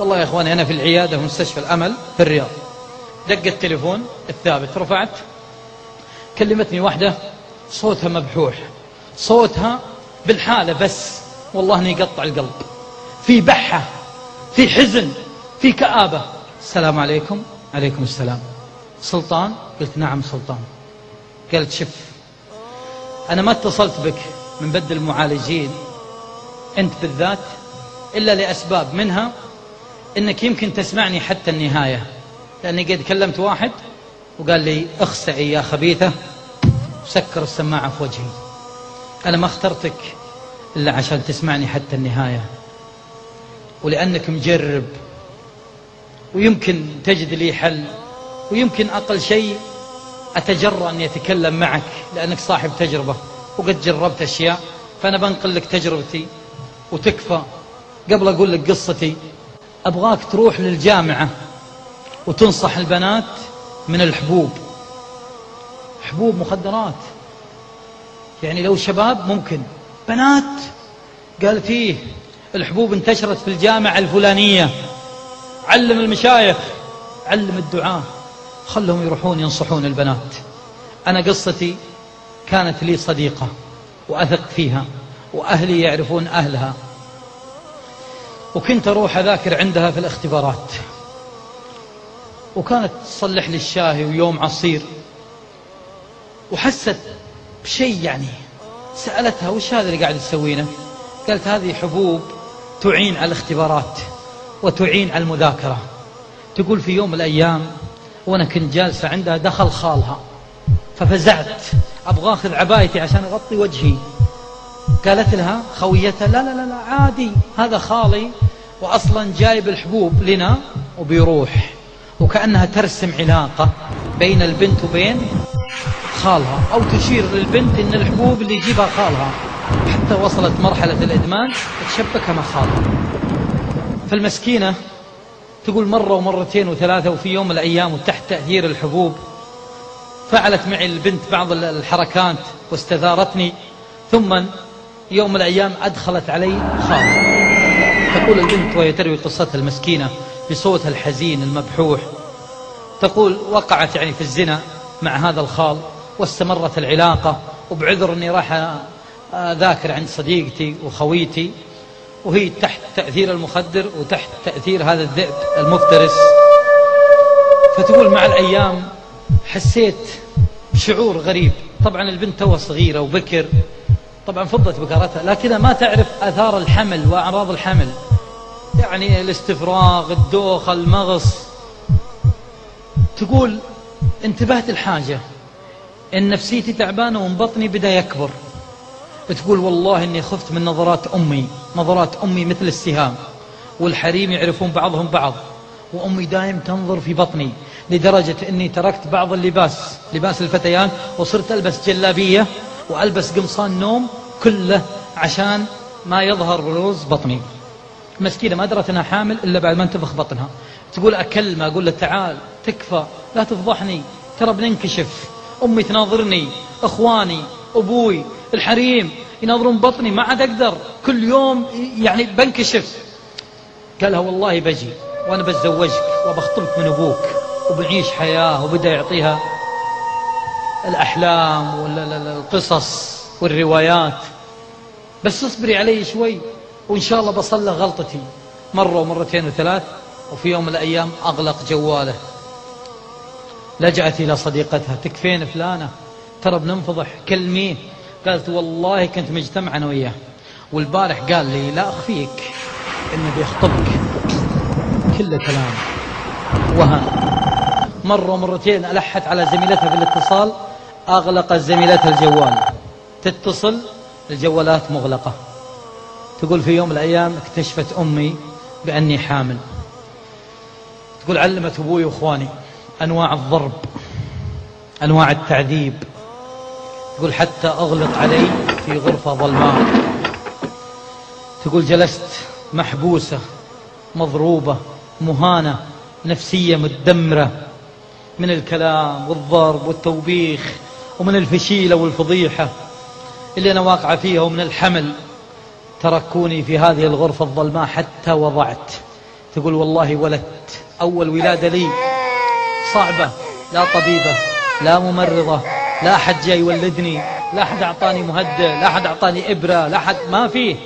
والله يا إخواني أنا في العيادة في مستشفى الأمل في الرياض. دق التليفون الثابت رفعت كلمتني واحدة صوتها مبحوح. صوتها بالحالة بس والله اني يقطع القلب. في بحة في حزن في كآبة. السلام عليكم. عليكم السلام. سلطان؟ قلت نعم سلطان. قالت شف أنا ما اتصلت بك من بد المعالجين أنت بالذات إلا لأسباب منها أنك يمكن تسمعني حتى النهاية. لأني قد كلمت واحد وقال لي اخسعي يا خبيثة وسكر السماعة في وجهي. أنا ما اخترتك إلا عشان تسمعني حتى النهاية. ولأنك مجرب ويمكن تجد لي حل ويمكن أقل شيء أتجرأ أني أتكلم معك لأنك صاحب تجربة وقد جربت أشياء فأنا بنقل لك تجربتي وتكفى. قبل أقول لك قصتي أبغاك تروح للجامعة وتنصح البنات من الحبوب. حبوب مخدرات. يعني لو شباب ممكن. بنات قال فيه الحبوب انتشرت في الجامعة الفلانية. علم المشايخ علم الدعاء خلهم يروحون ينصحون البنات. أنا قصتي كانت لي صديقة وأثق فيها وأهلي يعرفون أهلها. وكنت أروح أذاكر عندها في الاختبارات. وكانت تصلح لي الشاهي ويوم عصير. وحست بشيء يعني سألتها وش هذا اللي قاعد تسوينه؟ قالت هذه حبوب تعين على الاختبارات وتعين على المذاكرة. تقول في يوم من الأيام وأنا كنت جالسة عندها دخل خالها ففزعت. أبغى أخذ عبايتي عشان أغطي وجهي. قالت لها خويتها لا لا, لا عادي هذا خالي وأصلا جايب الحبوب لنا وبيروح. وكأنها ترسم علاقة بين البنت وبين خالها. أو تشير للبنت إن الحبوب اللي يجيبها خالها. حتى وصلت مرحلة الإدمان تشبكها مع خالها. فالمسكينة تقول مرة ومرتين وثلاثة وفي يوم من الأيام وتحت تأثير الحبوب فعلت معي البنت بعض الحركات واستثارتني. ثم يوم الأيام أدخلت علي خالها. تقول البنت وهي تروي قصتها المسكينة بصوتها الحزين المبحوح. تقول وقعت يعني في الزنا مع هذا الخال واستمرت العلاقة وبعذر أني راح أذاكر عند صديقتي وخويتي. وهي تحت تأثير المخدر وتحت تأثير هذا الذئب المفترس. فتقول مع الأيام حسيت بشعور غريب. طبعا البنت توها صغيرة وبكر. طبعا فضت بكارتها لكنها ما تعرف آثار الحمل وأعراض الحمل. يعني الاستفراغ الدوخة المغص. تقول انتبهت الحاجة إن نفسيتي تعبانة ومن بطني بدأ يكبر. تقول والله إني خفت من نظرات أمي نظرات أمي مثل السهام. والحريم يعرفون بعضهم بعض وأمي دائم تنظر في بطني لدرجة أني تركت بعض اللباس لباس الفتيان وصرت ألبس جلابية وألبس قمصان نوم كله عشان ما يظهر بروز بطني. مسكينة ما درت أنها حامل إلا بعد ما انتفخ بطنها. تقول أكلمه أقول له تعال تكفى لا تفضحني ترى بننكشف. أمي تناظرني أخواني أبوي الحريم يناظرون بطني ما عاد أقدر. كل يوم يعني بنكشف. قالها والله بجي وأنا بتزوجك وبخطبك من أبوك وبنعيش حياة وبدأ يعطيها الأحلام والقصص والروايات. بس اصبري علي شوي وإن شاء الله بصلح غلطتي مرة ومرتين وثلاث وفي يوم من الأيام أغلق جواله. لجأت إلى صديقتها تكفين فلانة ترى بننفضح كلميه قالت والله كنت مجتمع أنا وياه. والبارح قال لي لا أخفيك إنه بيخطبك. كله كلام وهم. مرة ومرتين ألحت على زميلتها في الاتصال أغلقت زميلتها الجوال. تتصل الجوالات مغلقة. تقول في يوم من الأيام اكتشفت أمي بأني حامل. تقول علمت أبوي وإخواني أنواع الضرب أنواع التعذيب. تقول حتى أغلق علي في غرفة ظلماء. تقول جلست محبوسة مضروبة مهانة نفسية مدمرة من الكلام والضرب والتوبيخ ومن الفشيلة والفضيحة. اللي أنا واقعة فيها ومن الحمل. تركوني في هذه الغرفة الظلماء حتى وضعت. تقول والله ولدت. أول ولادة لي. صعبة. لا طبيبة. لا ممرضة. لا أحد جاي يولدني. لا أحد أعطاني مهدئ لا أحد أعطاني إبرة. لا أحد. ما فيه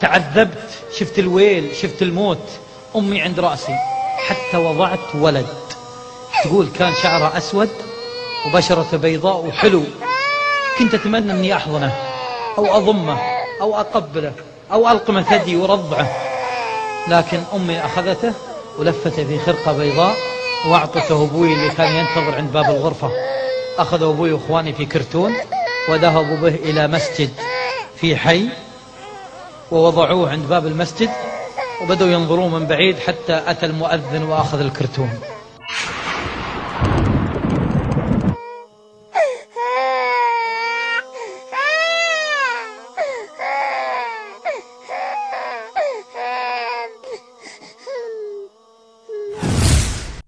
تعذبت. شفت الويل. شفت الموت. أمي عند رأسي. حتى وضعت ولد. تقول كان شعره أسود وبشرته بيضاء وحلو. كنت أتمنى أني أحضنه أو أضمه أو أقبله أو ألقمه ثدي ورضعه. لكن أمي أخذته ولفته في خرقة بيضاء وأعطته أبوي اللي كان ينتظر عند باب الغرفة. أخذوا أبوي وإخواني في كرتون وذهبوا به إلى مسجد في حي ووضعوه عند باب المسجد وبدأوا ينظرون من بعيد حتى أتى المؤذن وأخذ الكرتون.